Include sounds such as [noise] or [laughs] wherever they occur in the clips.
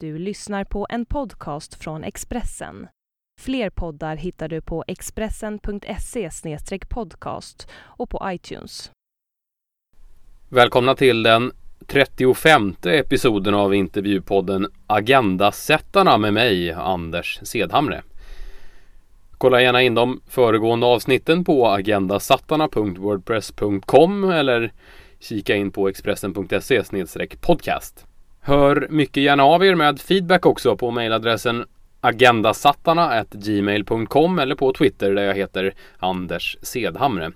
Du lyssnar på en podcast från Expressen. Fler poddar hittar du på expressen.se podcast och på iTunes. Välkomna till den 35 episoden av intervjupodden Agendasättarna med mig, Anders Sedhamre. Kolla gärna in de föregående avsnitten på agendasattarna.wordpress.com eller kika in på expressen.se podcast. Hör mycket gärna av er med feedback också på mejladressen agendasattarna.gmail.com eller på Twitter där jag heter Anders Sedhamre.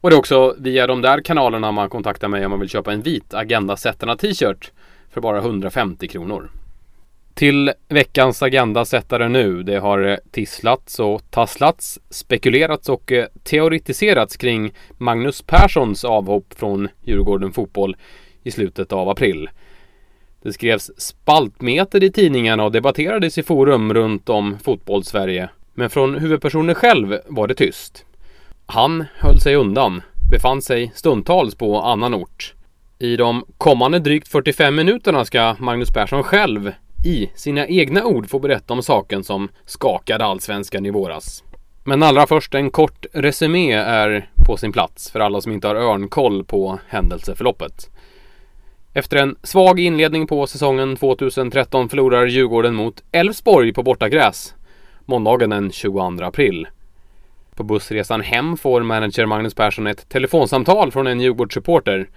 Och det är också via de där kanalerna man kontaktar mig om man vill köpa en vit Agendasättarna t-shirt för bara 150 kronor. Till veckans Agendasättare nu. Det har eh, tisslats och tasslats, spekulerats och eh, teoretiserats kring Magnus Perssons avhopp från Djurgården Fotboll i slutet av april. Det skrevs spaltmeter i tidningarna och debatterades i forum runt om fotbollssverige. Men från huvudpersonen själv var det tyst. Han höll sig undan, befann sig stundtals på annan ort. I de kommande drygt 45 minuterna ska Magnus Persson själv i sina egna ord få berätta om saken som skakade allsvenskan i våras. Men allra först en kort resumé är på sin plats för alla som inte har örnkoll på händelseförloppet. Efter en svag inledning på säsongen 2013 förlorar Djurgården mot Elfsborg på bortagräs måndagen den 22 april. På bussresan hem får manager Magnus Persson ett telefonsamtal från en Djurgårdssupporter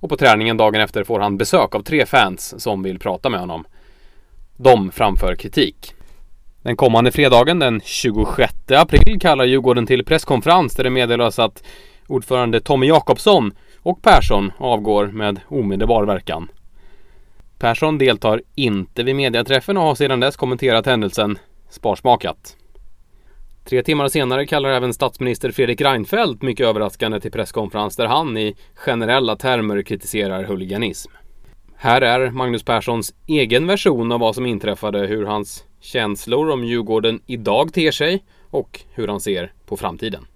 och på träningen dagen efter får han besök av tre fans som vill prata med honom. De framför kritik. Den kommande fredagen den 26 april kallar Djurgården till presskonferens där det meddelas att ordförande Tommy Jakobsson och Persson avgår med omedelbar verkan. Persson deltar inte vid mediaträffen och har sedan dess kommenterat händelsen sparsmakat. Tre timmar senare kallar även statsminister Fredrik Reinfeldt mycket överraskande till presskonferens där han i generella termer kritiserar huliganism. Här är Magnus Perssons egen version av vad som inträffade, hur hans känslor om Djurgården idag ter sig och hur han ser på framtiden.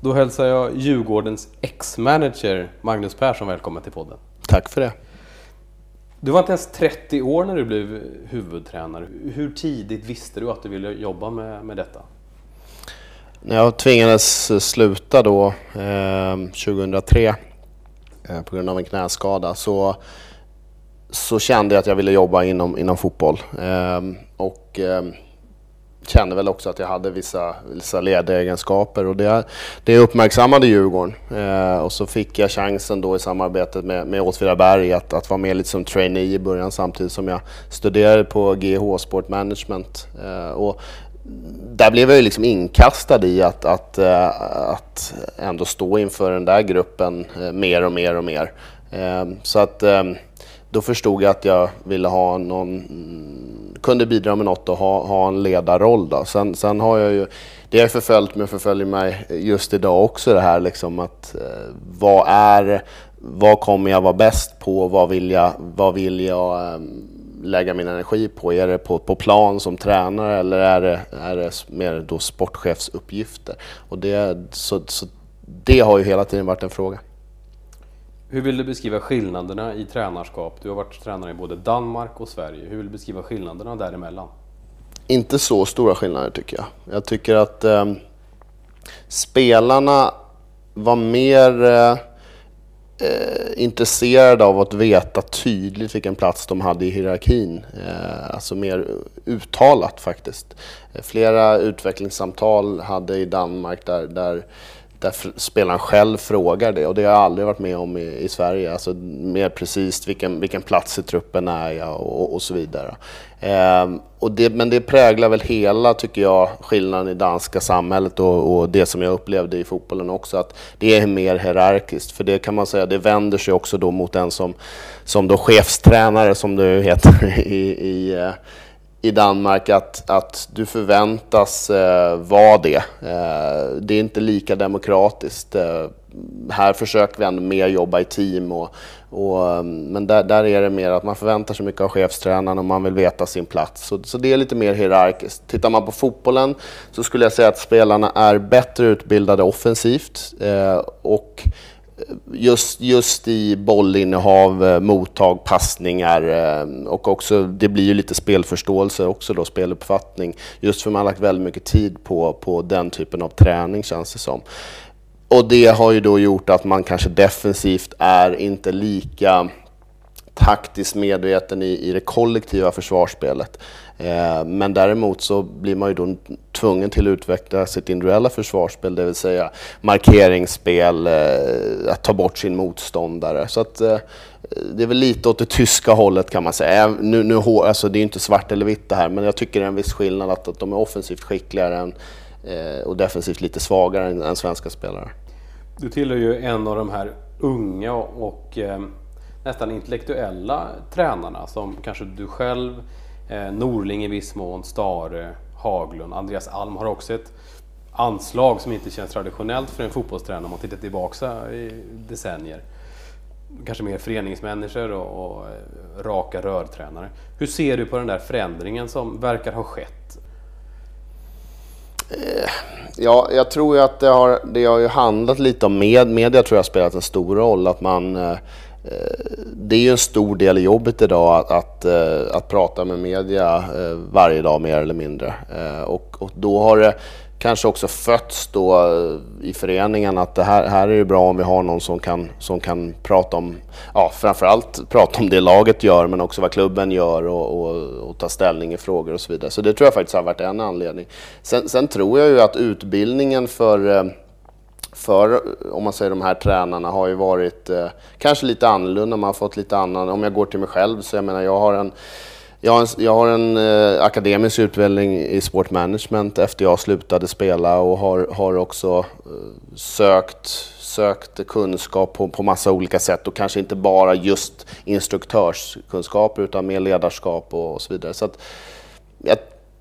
Då hälsar jag Djurgårdens ex-manager Magnus Persson välkommen till podden. Tack för det. Du var inte ens 30 år när du blev huvudtränare. Hur tidigt visste du att du ville jobba med, med detta? När jag tvingades sluta då eh, 2003 eh, på grund av en knäskada så, så kände jag att jag ville jobba inom, inom fotboll. Eh, och ehm, kände väl också att jag hade vissa, vissa ledaregenskaper och det, det uppmärksammade Djurgården. Eh, och så fick jag chansen då i samarbetet med, med Åtvidaberg att, att vara med lite som trainee i början samtidigt som jag studerade på GH Sport Management. Eh, och där blev jag ju liksom inkastad i att, att, eh, att ändå stå inför den där gruppen eh, mer och mer och mer. Eh, så att eh, då förstod jag att jag ville ha någon kunde bidra med något och ha, ha en ledarroll. Då. Sen, sen har jag ju, det har förföljt mig och förföljer mig just idag också det här liksom att eh, vad är, vad kommer jag vara bäst på, vad vill jag, vad vill jag eh, lägga min energi på? Är det på, på plan som tränare eller är det, är det mer då sportchefsuppgifter? Och det, så, så det har ju hela tiden varit en fråga. Hur vill du beskriva skillnaderna i tränarskap? Du har varit tränare i både Danmark och Sverige. Hur vill du beskriva skillnaderna däremellan? Inte så stora skillnader tycker jag. Jag tycker att eh, spelarna var mer eh, eh, intresserade av att veta tydligt vilken plats de hade i hierarkin. Eh, alltså mer uttalat faktiskt. Flera utvecklingssamtal hade i Danmark där, där där spelaren själv frågar det och det har jag aldrig varit med om i, i Sverige. Alltså mer precis vilken, vilken plats i truppen är jag och, och så vidare. Eh, och det, men det präglar väl hela, tycker jag, skillnaden i danska samhället och, och, det som jag upplevde i fotbollen också, att det är mer hierarkiskt. För det kan man säga, det vänder sig också då mot den som, som då chefstränare, som det heter [laughs] i, i, eh, i Danmark att, att du förväntas eh, vara det. Eh, det är inte lika demokratiskt. Eh, här försöker vi ändå mer jobba i team. Och, och, ehm, men där, där är det mer att man förväntar sig mycket av chefstränaren och man vill veta sin plats. Så, så det är lite mer hierarkiskt. Tittar man på fotbollen så skulle jag säga att spelarna är bättre utbildade offensivt. Eh, och just, just i bollinnehav, eh, mottag, passningar eh, och också, det blir ju lite spelförståelse också då, speluppfattning. Just för man har lagt väldigt mycket tid på, på den typen av träning känns det som. Och det har ju då gjort att man kanske defensivt är inte lika taktiskt medveten i, i det kollektiva försvarsspelet. Eh, men däremot så blir man ju då tvungen till att utveckla sitt individuella försvarsspel, det vill säga markeringsspel, eh, att ta bort sin motståndare. Så att, eh, det är väl lite åt det tyska hållet kan man säga. Nu, nu, alltså det är ju inte svart eller vitt det här, men jag tycker det är en viss skillnad att, att de är offensivt skickligare än, och defensivt lite svagare än, än svenska spelare. Du tillhör ju en av de här unga och nästan intellektuella tränarna som kanske du själv, Eh, Norling i viss mån, Stare, Haglund, Andreas Alm har också ett anslag som inte känns traditionellt för en fotbollstränare om man tittar tillbaka i decennier. Kanske mer föreningsmänniskor och, och eh, raka rörtränare. Hur ser du på den där förändringen som verkar ha skett? Eh, ja, jag tror ju att det har, det har ju handlat lite om med, media tror jag har spelat en stor roll. Att man eh, Eh, det är ju en stor del i jobbet idag att, att, eh, att prata med media eh, varje dag mer eller mindre. Och, och då har det kanske också fötts då i föreningen att det här, här är det bra om vi har någon som kan, som kan prata om, ja framförallt prata om det laget gör men också vad klubben gör och, och, och ta ställning i frågor och så vidare. Så det tror jag faktiskt har varit en anledning. Sen, sen tror jag ju att utbildningen för för, om man säger de här tränarna, har ju varit eh, kanske lite annorlunda. Man har fått lite annan, om jag går till mig själv så jag menar jag har en jag har en, jag har en eh, akademisk utbildning i sportmanagement efter jag slutade spela och har, har också eh, sökt, sökt kunskap på, på massa olika sätt och kanske inte bara just instruktörskunskap utan mer ledarskap och, och så vidare. Så att, jag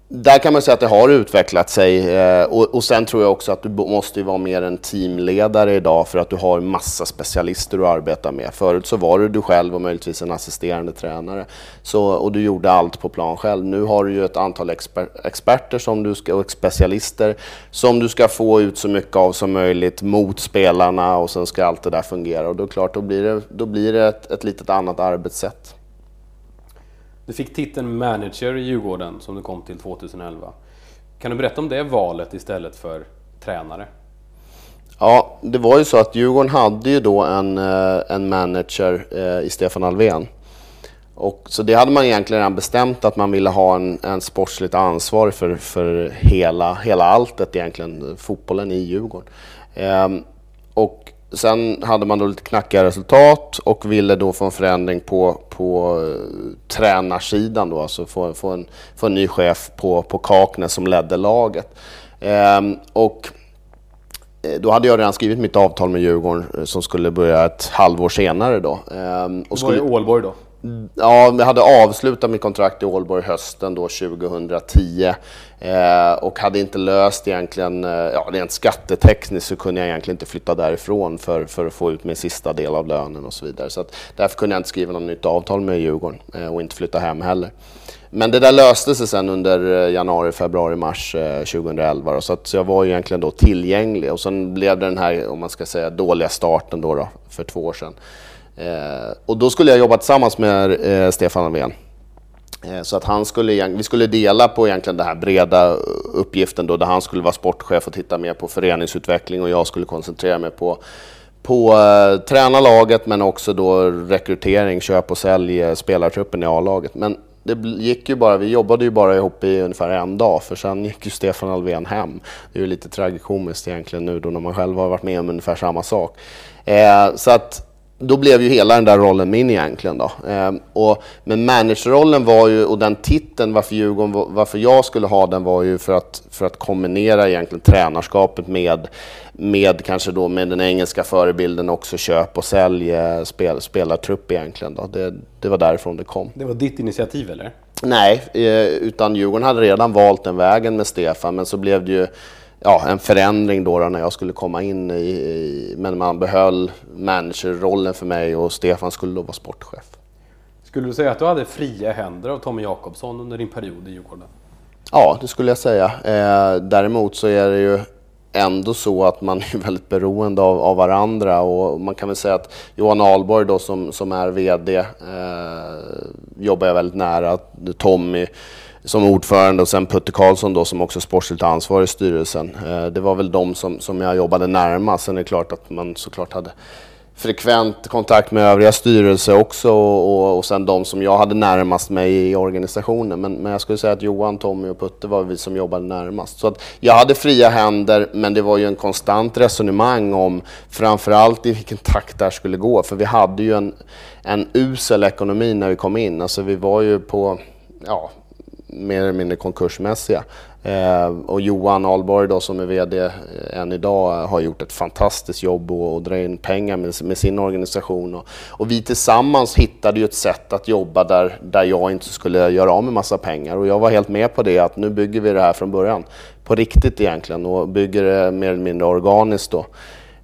där kan man säga att det har utvecklat sig eh, och, och sen tror jag också att du måste vara mer en teamledare idag för att du har massa specialister att arbeta med. Förut så var du du själv och möjligtvis en assisterande tränare så, och du gjorde allt på plan själv. Nu har du ju ett antal exper experter som du ska, och specialister som du ska få ut så mycket av som möjligt mot spelarna och sen ska allt det där fungera och då, klart, då blir det, då blir det ett, ett litet annat arbetssätt. Du fick titeln manager i Djurgården som du kom till 2011. Kan du berätta om det valet istället för tränare? Ja, det var ju så att Djurgården hade ju då en, eh, en manager eh, i Stefan Alvén. Och, så det hade man egentligen redan bestämt att man ville ha en, en sportsligt ansvar för, för hela, hela alltet egentligen, fotbollen i Djurgården. Ehm, och Sen hade man då lite knackiga resultat och ville då få en förändring på, på uh, tränarsidan då, alltså få, få, en, få en ny chef på, på Kaknäs som ledde laget. Ehm, och eh, då hade jag redan skrivit mitt avtal med Djurgården eh, som skulle börja ett halvår senare då. Ehm, och skulle... Var i Ålborg då? Ja, jag hade avslutat mitt kontrakt i Ålborg hösten då 2010 eh, och hade inte löst egentligen, eh, ja rent skattetekniskt så kunde jag egentligen inte flytta därifrån för, för att få ut min sista del av lönen och så vidare. Så att, därför kunde jag inte skriva något nytt avtal med Djurgården eh, och inte flytta hem heller. Men det där löste sig sen under eh, januari, februari, mars eh, 2011 då, så att jag var egentligen då tillgänglig och sen blev det den här, om man ska säga, dåliga starten då, då för två år sedan. Eh, och då skulle jag jobba tillsammans med eh, Stefan Löfven. Eh, så att han skulle, vi skulle dela på egentligen den här breda uppgiften då, där han skulle vara sportchef och titta mer på föreningsutveckling och jag skulle koncentrera mig på, på uh, träna laget men också då rekrytering, köp och sälj eh, spelartruppen i A-laget. Men det gick ju bara, vi jobbade ju bara ihop i ungefär en dag för sen gick ju Stefan Alvén hem. Det är ju lite tragikomiskt egentligen nu då när man själv har varit med om ungefär samma sak. Eh, så att då blev ju hela den där rollen min egentligen. Då. Eh, och, men managerrollen var ju, och den titeln, varför, Djurgården, varför jag skulle ha den var ju för att, för att kombinera egentligen tränarskapet med, med kanske då med den engelska förebilden också köp och sälj, spel, spelartrupp egentligen. Då. Det, det var därifrån det kom. Det var ditt initiativ eller? Nej, eh, utan Djurgården hade redan valt den vägen med Stefan, men så blev det ju ja, en förändring då, då när jag skulle komma in i, i men man behöll managerrollen för mig och Stefan skulle då vara sportchef. Skulle du säga att du hade fria händer av Tommy Jakobsson under din period i Djurgården? Ja, det skulle jag säga. Eh, däremot så är det ju ändå så att man [laughs] är väldigt beroende av, av, varandra och man kan väl säga att Johan Ahlborg då som, som är VD eh, jobbar jag väldigt nära. Tommy som ordförande och sen Putte Karlsson då som också sportsligt ansvarig i styrelsen. Eh, det var väl de som, som jag jobbade närmast. Sen är det klart att man såklart hade frekvent kontakt med övriga styrelser också och, och, och sen de som jag hade närmast mig i organisationen. Men, men jag skulle säga att Johan, Tommy och Putte var vi som jobbade närmast. Så att jag hade fria händer, men det var ju en konstant resonemang om framförallt i vilken takt det här skulle gå. För vi hade ju en, en usel ekonomi när vi kom in. Alltså vi var ju på, ja, mer eller mindre konkursmässiga. Eh, och Johan Ahlborg då som är VD eh, än idag har gjort ett fantastiskt jobb och, och drar in pengar med, med sin organisation. Och, och, vi tillsammans hittade ju ett sätt att jobba där, där jag inte skulle göra av med massa pengar. Och jag var helt med på det att nu bygger vi det här från början. På riktigt egentligen och bygger det mer eller mindre organiskt då.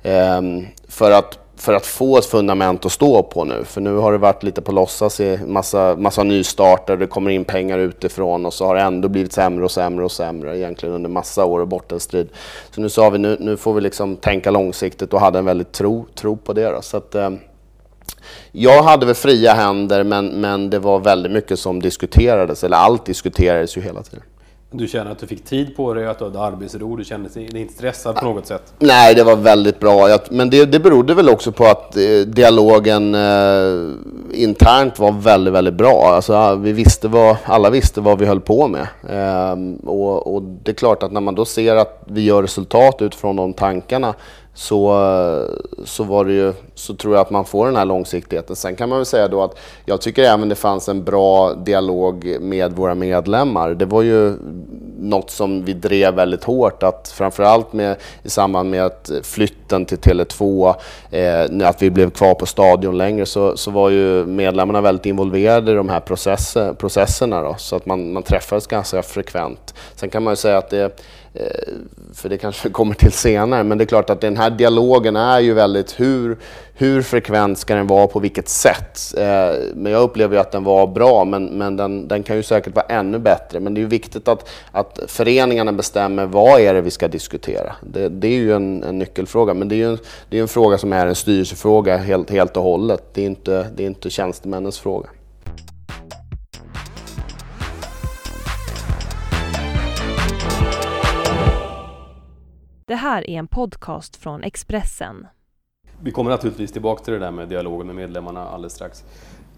Eh, för att för att få ett fundament att stå på nu. För nu har det varit lite på låtsas i massa, massa nystarter, det kommer in pengar utifrån och så har det ändå blivit sämre och sämre och sämre egentligen under massa år och bottenstrid. Så nu sa vi nu, nu får vi liksom tänka långsiktigt och hade en väldigt tro, tro på det. Då. Så att, eh, jag hade väl fria händer men, men det var väldigt mycket som diskuterades, eller allt diskuterades ju hela tiden. Du känner att du fick tid på dig, att du hade arbetsro, du kände dig inte stressad på något sätt? Nej, det var väldigt bra. Men det, det berodde väl också på att eh, dialogen eh, internt var väldigt, väldigt bra. Alltså, vi visste vad, alla visste vad vi höll på med. Eh, och, och, det är klart att när man då ser att vi gör resultat utifrån de tankarna så, så, var det ju, så tror jag att man får den här långsiktigheten. Sen kan man väl säga då att jag tycker även det fanns en bra dialog med våra medlemmar. Det var ju något som vi drev väldigt hårt, att framförallt med, i samband med att flytten till Tele2, eh, att vi blev kvar på stadion längre, så, så var ju medlemmarna väldigt involverade i de här processer, processerna. Då, så att man, man träffades ganska frekvent. Sen kan man ju säga att det Eh, för det kanske [laughs] kommer till senare, men det är klart att den här dialogen är ju väldigt hur, hur frekvent ska den vara, på vilket sätt? Eh, men jag upplever ju att den var bra, men, men den, den kan ju säkert vara ännu bättre. Men det är ju viktigt att, att föreningarna bestämmer vad är det vi ska diskutera. Det, det är ju en, en, nyckelfråga, men det är ju en, det är en fråga som är en styrelsefråga helt, helt och hållet. Det är inte, det är inte tjänstemännens fråga. Det här är en podcast från Expressen. Vi kommer naturligtvis tillbaka till det där med dialogen med medlemmarna alldeles strax.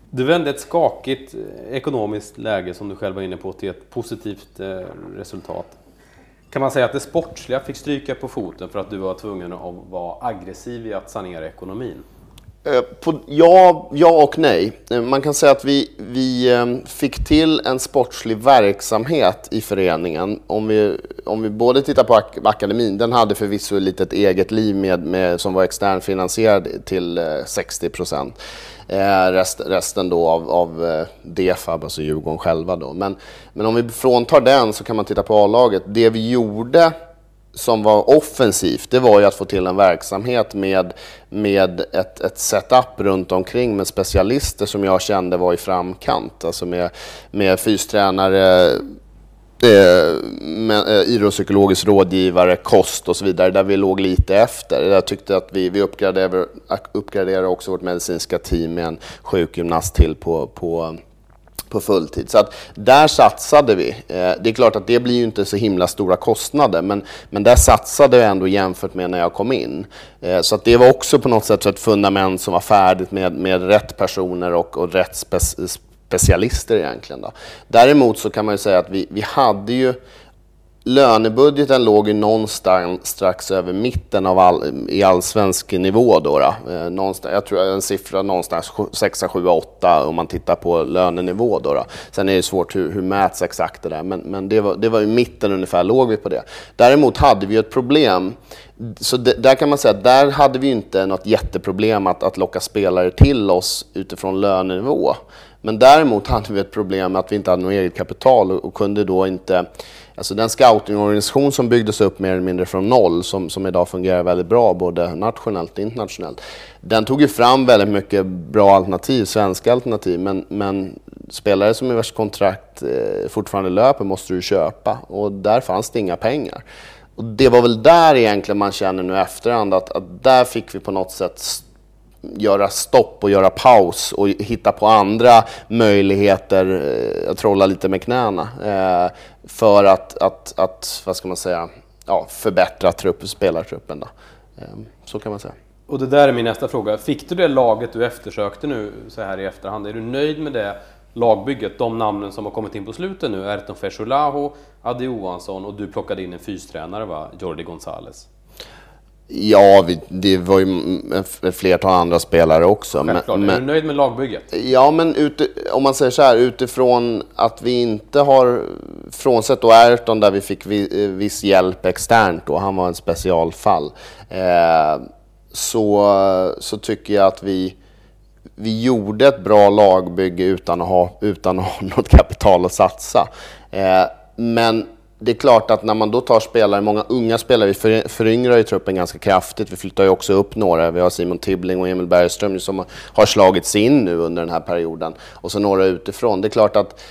Du vände ett skakigt eh, ekonomiskt läge som du själv var inne på till ett positivt eh, resultat. Kan man säga att det sportsliga fick stryka på foten för att du var tvungen att vara aggressiv i att sanera ekonomin? Eh, på, ja, ja och nej. Eh, man kan säga att vi, vi eh, fick till en sportslig verksamhet i föreningen. Om vi, om vi både tittar på ak akademin, den hade förvisso lite ett eget liv med, med, som var externfinansierad till 60 procent. Rest, resten då av, av DEFAB, alltså Djurgården själva. Då. Men, men om vi fråntar den så kan man titta på A-laget. Det vi gjorde som var offensivt, det var ju att få till en verksamhet med, med ett, ett setup runt omkring med specialister som jag kände var i framkant. Alltså med, med fystränare, eh, med, eh, idrottspsykologisk rådgivare, kost och så vidare, där vi låg lite efter. Jag tyckte att vi, vi uppgraderade, uppgraderade också vårt medicinska team med en sjukgymnast till på, på på fulltid. Så att där satsade vi. Eh, det är klart att det blir ju inte så himla stora kostnader, men, men där satsade jag ändå jämfört med när jag kom in. Eh, så att det var också på något sätt ett fundament som var färdigt med, med rätt personer och, och rätt spe, specialister egentligen. Då. Däremot så kan man ju säga att vi, vi hade ju Lönebudgeten låg ju någonstans strax över mitten av all, i allsvensk nivå. Då, då. Eh, någonstans, jag tror en siffra någonstans 6, 7, 8 om man tittar på lönenivå. Då, då. Sen är det svårt hur, hur mäts exakt det där, men, men det, var, det var i mitten ungefär låg vi på det. Däremot hade vi ett problem. Så det, där kan man säga att där hade vi inte något jätteproblem att, att locka spelare till oss utifrån lönenivå. Men däremot hade vi ett problem med att vi inte hade något eget kapital och, och kunde då inte Alltså den scoutingorganisation som byggdes upp mer eller mindre från noll, som, som idag fungerar väldigt bra både nationellt och internationellt. Den tog ju fram väldigt mycket bra alternativ, svenska alternativ, men, men spelare som i vars kontrakt eh, fortfarande löper måste du köpa och där fanns det inga pengar. Och det var väl där egentligen man känner nu efterhand att, att där fick vi på något sätt göra stopp och göra paus och hitta på andra möjligheter, eh, att trolla lite med knäna eh, för att, att, att, vad ska man säga, ja, förbättra trupp, spelartruppen. Då. Ehm, så kan man säga. Och det där är min nästa fråga. Fick du det laget du eftersökte nu så här i efterhand? Är du nöjd med det lagbygget? De namnen som har kommit in på slutet nu, Erton Fesolaho, Adi Johansson och du plockade in en fystränare va, Jordi Gonzales. Ja, vi, det var ju ett flertal andra spelare också. Självklart. Men, är du nöjd med lagbygget? Ja, men ute, om man säger så här, utifrån att vi inte har, frånsett då Ayrton där vi fick viss hjälp externt då, han var en specialfall, eh, så, så tycker jag att vi, vi gjorde ett bra lagbygge utan att ha, utan att ha [laughs] något kapital att satsa. Eh, men det är klart att när man då tar spelare, många unga spelare, vi föryngrar ju truppen ganska kraftigt. Vi flyttar ju också upp några. Vi har Simon Tibbling och Emil Bergström som har slagits in nu under den här perioden. Och så några utifrån. Det är klart att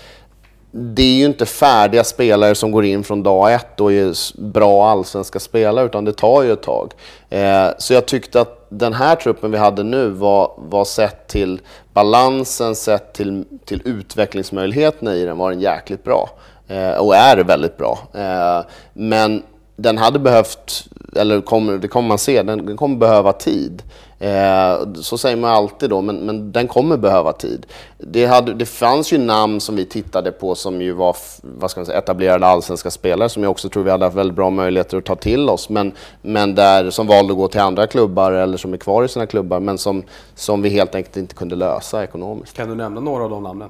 det är ju inte färdiga spelare som går in från dag ett och är bra allsvenska spelare, utan det tar ju ett tag. Eh, så jag tyckte att den här truppen vi hade nu var, var sett till balansen, sett till, till utvecklingsmöjligheterna i den, var den jäkligt bra. Eh, och är väldigt bra. Eh, men den hade behövt, eller kommer, det kommer man se, den, den kommer behöva tid. Eh, så säger man alltid då, men, men den kommer behöva tid. Det, hade, det fanns ju namn som vi tittade på som ju var vad ska man säga, etablerade allsvenska spelare som jag också tror vi hade haft väldigt bra möjligheter att ta till oss, men, men där, som valde att gå till andra klubbar eller som är kvar i sina klubbar, men som, som vi helt enkelt inte kunde lösa ekonomiskt. Kan du nämna några av de namnen?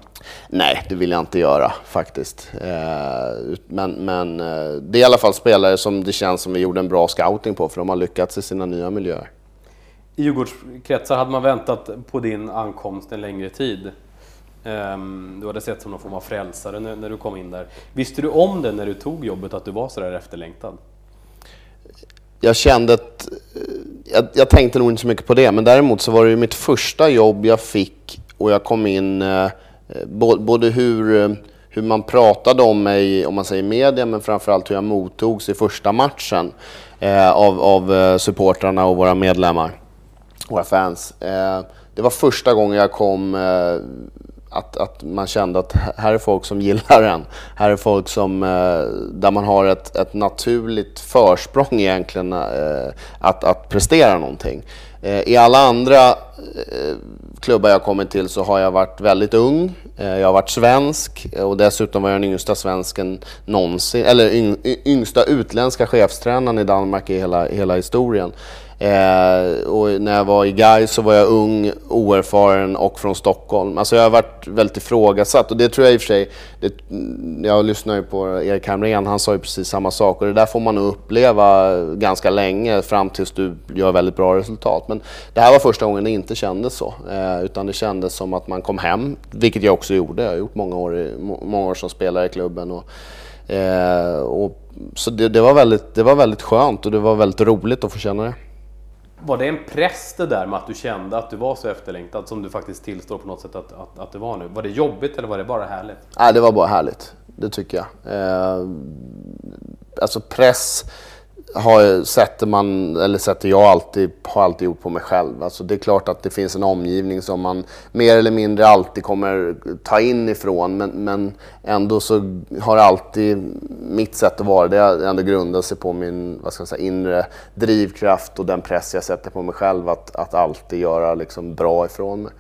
Nej, det vill jag inte göra faktiskt. Eh, men, men eh, det är i alla fall spelare som det känns som vi gjorde en bra scouting på, för de har lyckats i sina nya miljöer. I Djurgårdskretsar hade man väntat på din ankomst en längre tid. Ehm, du hade sett som någon form av frälsare när, du kom in där. Visste du om det när du tog jobbet, att du var sådär efterlängtad? Jag kände att... Eh, jag, jag, tänkte nog inte så mycket på det, men däremot så var det ju mitt första jobb jag fick och jag kom in... Eh, eh både hur, eh, hur man pratade om mig, om man säger media, men framförallt hur jag mottogs i första matchen eh, av, av supportrarna och våra medlemmar våra fans. Eh, det var första gången jag kom eh, att, att man kände att här är folk som gillar en. Här är folk som, eh, där man har ett, ett naturligt försprång egentligen att, att prestera någonting. I alla andra klubbar jag kommit till så har jag varit väldigt ung. Jag har varit svensk och dessutom var jag den yngsta svensken någonsin, eller yngsta utländska chefstränaren i Danmark i hela, hela historien. Eh, och när jag var i Gais så var jag ung, oerfaren och från Stockholm. Alltså jag har varit väldigt ifrågasatt och det tror jag i och för sig, det, mm, jag lyssnar ju på Erik Hamrén, han sa ju precis samma sak och det där får man nog uppleva ganska länge fram tills du gör väldigt bra resultat. Men det här var första gången det inte kändes så, eh, utan det kändes som att man kom hem, vilket jag också gjorde. Jag har gjort många år, i, många år som spelare i klubben. Och, eh, och så det, det, var väldigt, det var väldigt skönt och det var väldigt roligt att få känna det. Var det en press det där med att du kände att du var så efterlängtad som du faktiskt tillstår på något sätt att, att, att det var nu? Var det jobbigt eller var det bara härligt? Nej, det var bara härligt. Det tycker jag. Eh, alltså press har, sätter man, eller sätter jag alltid, har alltid gjort på mig själv. Alltså det är klart att det finns en omgivning som man mer eller mindre alltid kommer ta in ifrån. Men, men ändå så har alltid mitt sätt att vara, det ändå grundat sig på min vad ska jag säga, inre drivkraft och den press jag sätter på mig själv att, att alltid göra liksom bra ifrån mig.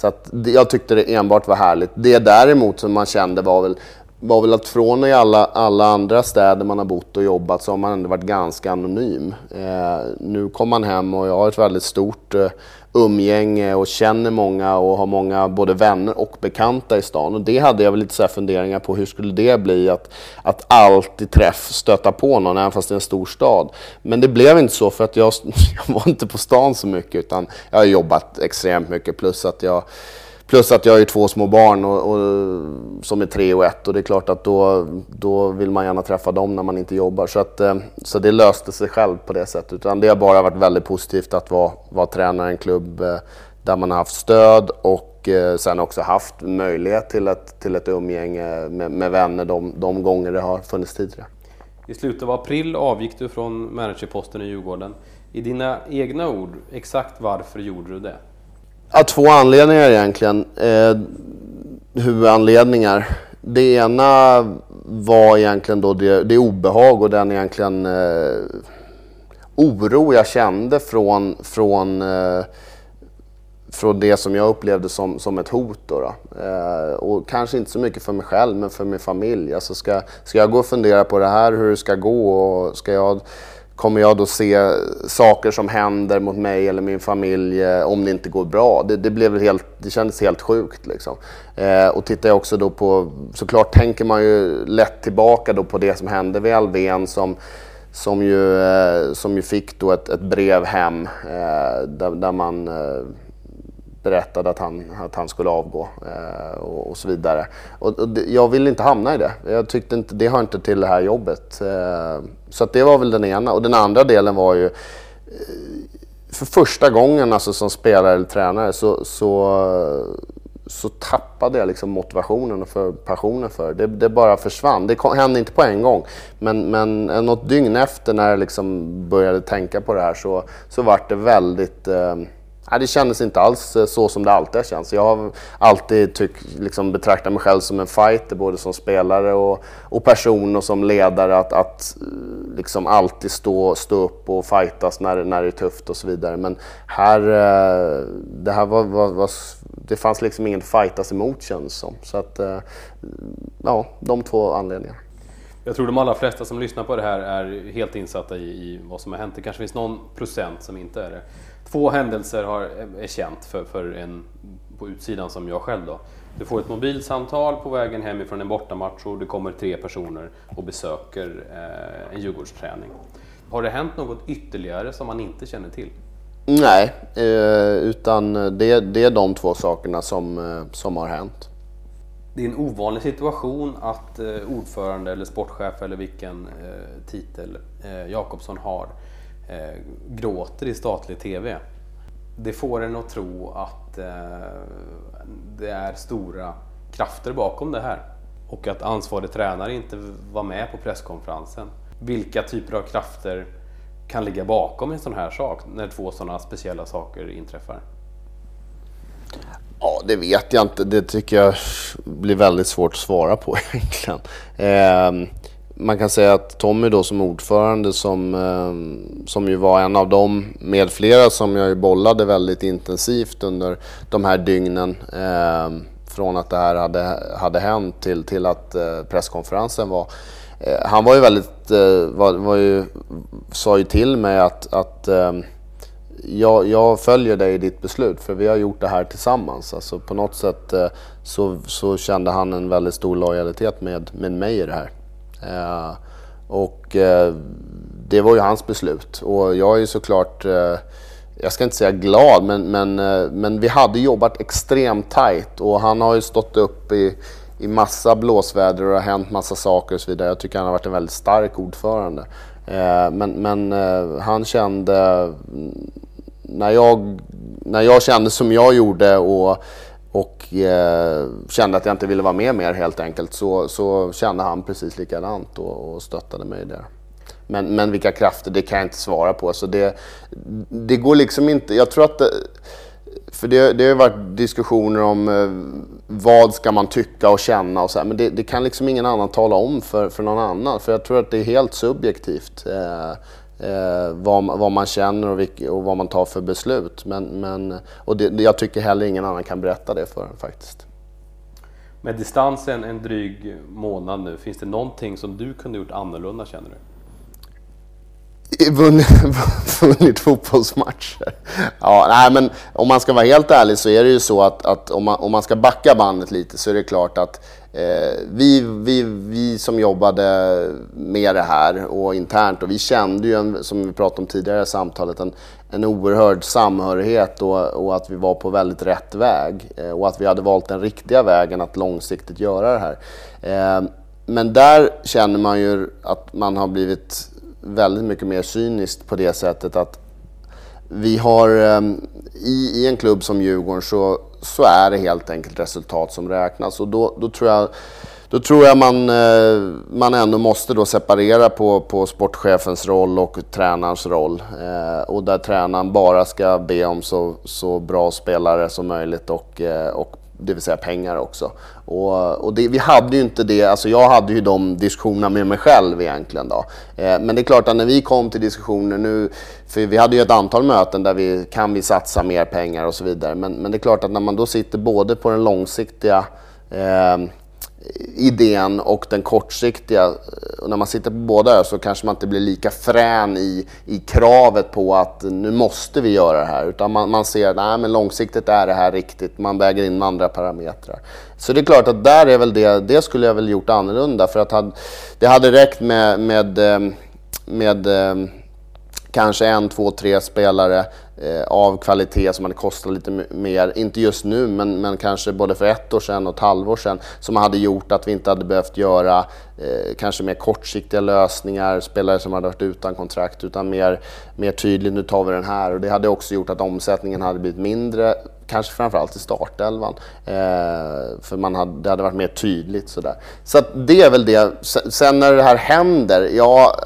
Så att jag tyckte det enbart var härligt. Det däremot som man kände var väl var väl att från i alla, alla andra städer man har bott och jobbat så har man ändå varit ganska anonym. Eh, nu kom man hem och jag har ett väldigt stort eh, umgänge och känner många och har många både vänner och bekanta i stan. Och det hade jag väl lite så funderingar på, hur skulle det bli att, att alltid träff stöta på någon, även fast det är en stor stad. Men det blev inte så för att jag, [laughs] jag var inte på stan så mycket utan jag har jobbat extremt mycket plus att jag plus att jag har ju två små barn och, och, som är tre och ett och det är klart att då, då vill man gärna träffa dem när man inte jobbar. Så, att, eh, så det löste sig själv på det sättet. Utan det har bara varit väldigt positivt att vara, vara tränare i en klubb eh, där man har haft stöd och eh, sen också haft möjlighet till ett, till ett umgänge med, med vänner de, de gånger det har funnits tidigare. I slutet av april avgick du från managerposten i Djurgården. I dina egna ord, exakt varför gjorde du det? Ja, två anledningar egentligen. Eh, huvudanledningar. Det ena var egentligen då det, det obehag och den egentligen eh, oro jag kände från, från, eh, från det som jag upplevde som, som ett hot. Då, då. Eh, och kanske inte så mycket för mig själv, men för min familj. Alltså ska, ska jag gå och fundera på det här, hur det ska gå och ska jag kommer jag då se saker som händer mot mig eller min familj eh, om det inte går bra? Det, det blev helt, det kändes helt sjukt. Liksom. Eh, och tittar jag också då på, såklart tänker man ju lätt tillbaka då på det som hände vid Alvén som, som, ju, eh, som ju fick då ett, ett brev hem eh, där, där, man eh, berättade att han, att han skulle avgå eh, och, och, så vidare. Och, och det, jag vill inte hamna i det. Jag tyckte inte, det hör inte till det här jobbet. Eh, så det var väl den ena. Och den andra delen var ju eh, för första gången alltså, som spelare eller tränare så, så, så tappade jag liksom motivationen och för passionen för det. Det bara försvann. Det hände inte på en gång. Men, men eh, något dygn efter när jag liksom började tänka på det här så, så var det väldigt eh, Nej, det kändes inte alls eh, så som det alltid har känts. Jag har alltid tyckt, liksom, betraktat mig själv som en fighter, både som spelare och, och person och som ledare. Att, att eh, liksom alltid stå, stå upp och fightas när, när det är tufft och så vidare. Men här, eh, det här var, var, var det fanns liksom inget fightas emot känns som. Så att, ja, de två anledningarna. Jag tror de allra flesta som lyssnar på det här är helt insatta i, i vad som har hänt. Det kanske finns någon procent som inte är det. Två händelser har, är känt för, för en på utsidan som jag själv då. Du får ett mobilsamtal på vägen hemifrån en bortamatch och det kommer tre personer och besöker eh, en Djurgårdsträning. Har det hänt något ytterligare som man inte känner till? Nej, eh, utan det, det, är de två sakerna som, eh, som har hänt. Det är en ovanlig situation att eh, ordförande eller sportchef eller vilken eh, titel eh, Jakobsson har gråter i statlig TV. Det får en att tro att det är stora krafter bakom det här och att ansvarig tränare inte var med på presskonferensen. Vilka typer av krafter kan ligga bakom en sån här sak när två sådana speciella saker inträffar? Ja, det vet jag inte. Det tycker jag blir väldigt svårt att svara på [laughs] egentligen. Eh, man kan säga att Tommy då som ordförande som, eh, som ju var en av dem med flera som jag ju bollade väldigt intensivt under de här dygnen. Eh, från att det här hade, hade hänt till, till att eh, presskonferensen var. Eh, han var ju väldigt, eh, var, var ju, sa ju till mig att, att eh, jag, jag, följer dig i ditt beslut för vi har gjort det här tillsammans. Alltså på något sätt eh, så, så kände han en väldigt stor lojalitet med, med mig i det här. Eh, och eh, det var ju hans beslut och jag är ju såklart eh, jag ska inte säga glad, men, men, eh, men vi hade jobbat extremt tajt och han har ju stått upp i, i massa blåsväder och det har hänt massa saker och så vidare. Jag tycker han har varit en väldigt stark ordförande. Eh, men, men han kände, när jag, när jag kände som jag gjorde och och eh, kände att jag inte ville vara med mer helt enkelt så, så kände han precis likadant och, och stöttade mig där. Men, men vilka krafter, det kan jag inte svara på. Så det, det går liksom inte, jag tror att det, för det, det har varit diskussioner om eh, vad ska man tycka och känna och så här, men det, det, kan liksom ingen annan tala om för, för någon annan. För jag tror att det är helt subjektivt. Eh, eh, vad, vad, man känner och, vilk, och, vad man tar för beslut. Men, men, och det, jag tycker heller ingen annan kan berätta det för en faktiskt. Med distansen en dryg månad nu, finns det någonting som du kunde gjort annorlunda känner du? Vunnit, [laughs] vunnit fotbollsmatcher. Ja, nej, men om man ska vara helt ärlig så är det ju så att, att om, man, om man ska backa bandet lite så är det klart att Eh, vi, vi, vi som jobbade med det här och internt och vi kände ju, en, som vi pratade om tidigare i samtalet, en, en oerhörd samhörighet och, och, att vi var på väldigt rätt väg eh, och att vi hade valt den riktiga vägen att långsiktigt göra det här. Eh, men där känner man ju att man har blivit väldigt mycket mer cyniskt på det sättet att vi har eh, i, i en klubb som Djurgården så så är det helt enkelt resultat som räknas. Och då, då tror jag, då tror jag man, eh, man ändå måste då separera på, på sportchefens roll och tränarens roll. Eh, och där tränaren bara ska be om så, så bra spelare som möjligt och, eh, och det vill säga pengar också. Och, och det, vi hade ju inte det, alltså jag hade ju de diskussionerna med mig själv egentligen då. Eh, men det är klart att när vi kom till diskussioner nu, för vi hade ju ett antal möten där vi kan vi satsa mer pengar och så vidare. Men, men det är klart att när man då sitter både på den långsiktiga eh, idén och den kortsiktiga. Och när man sitter på båda så kanske man inte blir lika frän i, i kravet på att nu måste vi göra det här. Utan man, man ser att långsiktigt är det här riktigt. Man väger in andra parametrar. Så det är klart att där är väl det, det skulle jag väl gjort annorlunda. För att had, det hade räckt med, med, eh, med, med kanske en, två, tre spelare Eh, av kvalitet som hade kostat lite mer. Inte just nu, men, men kanske både för ett år sedan och ett halvår sedan. Som hade gjort att vi inte hade behövt göra eh, kanske mer kortsiktiga lösningar, spelare som hade varit utan kontrakt, utan mer, mer tydligt, nu tar vi den här. Och det hade också gjort att omsättningen hade blivit mindre kanske framförallt i startelvan. Eh, för man hade, det hade varit mer tydligt sådär. Så att det är väl det. Sen när det här händer, ja,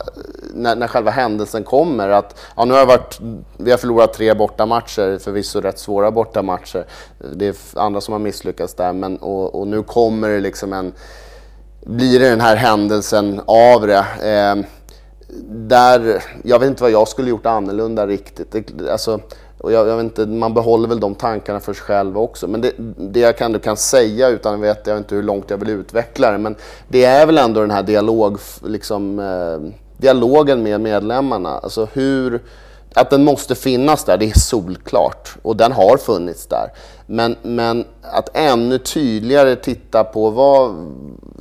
när, när själva händelsen kommer, att ja, nu har varit, vi har förlorat tre bortamatcher, förvisso rätt svåra bortamatcher. Det är andra som har misslyckats där, men och, och nu kommer det liksom en, blir det den här händelsen av det. Eh, där, jag vet inte vad jag skulle gjort annorlunda riktigt. Det, alltså, och jag, jag, vet inte, man behåller väl de tankarna för sig själv också. Men det, det jag kan, kan säga, utan vet jag inte hur långt jag vill utveckla det, men det är väl ändå den här dialog, liksom, eh, dialogen med medlemmarna. Alltså hur, att den måste finnas där, det är solklart. Och den har funnits där. Men, men att ännu tydligare titta på vad,